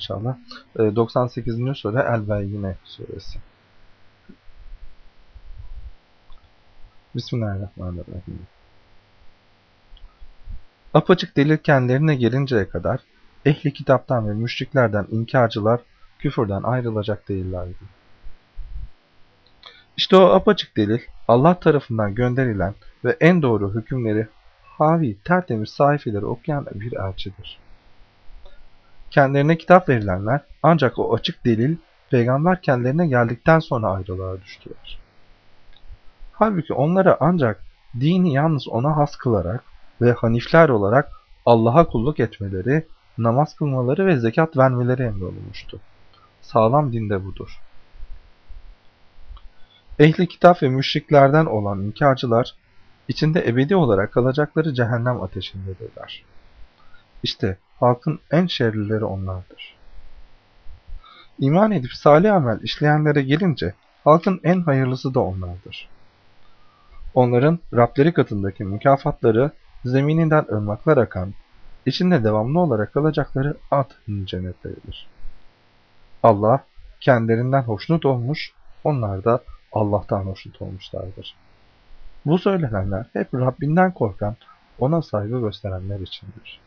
inşallah. E, 98. sure El-Beyyine suresi. Bismillahirrahmanirrahim. Apaçık delil kendilerine gelinceye kadar ehli kitaptan ve müşriklerden inkarcılar küfürden ayrılacak değillerdi. İşte o apaçık delil Allah tarafından gönderilen ve en doğru hükümleri havi tertemiz sayfeleri okuyan bir elçidir. Kendilerine kitap verilenler ancak o açık delil peygamber kendilerine geldikten sonra ayrılığa düştüler. Halbuki onlara ancak dini yalnız ona has kılarak ve hanifler olarak Allah'a kulluk etmeleri, namaz kılmaları ve zekat vermeleri emrolunmuştu. Sağlam dinde budur. Ehli kitap ve müşriklerden olan inkarcılar, içinde ebedi olarak kalacakları cehennem ateşindedirler. İşte halkın en şerlileri onlardır. İman edip salih amel işleyenlere gelince, halkın en hayırlısı da onlardır. Onların Rableri katındaki mükafatları zemininden ırmaklar akan, içinde devamlı olarak kalacakları ad cennetleridir. Allah kendilerinden hoşnut olmuş, onlar da Allah'tan hoşnut olmuşlardır. Bu söylenenler hep Rabbinden korkan, ona saygı gösterenler içindir.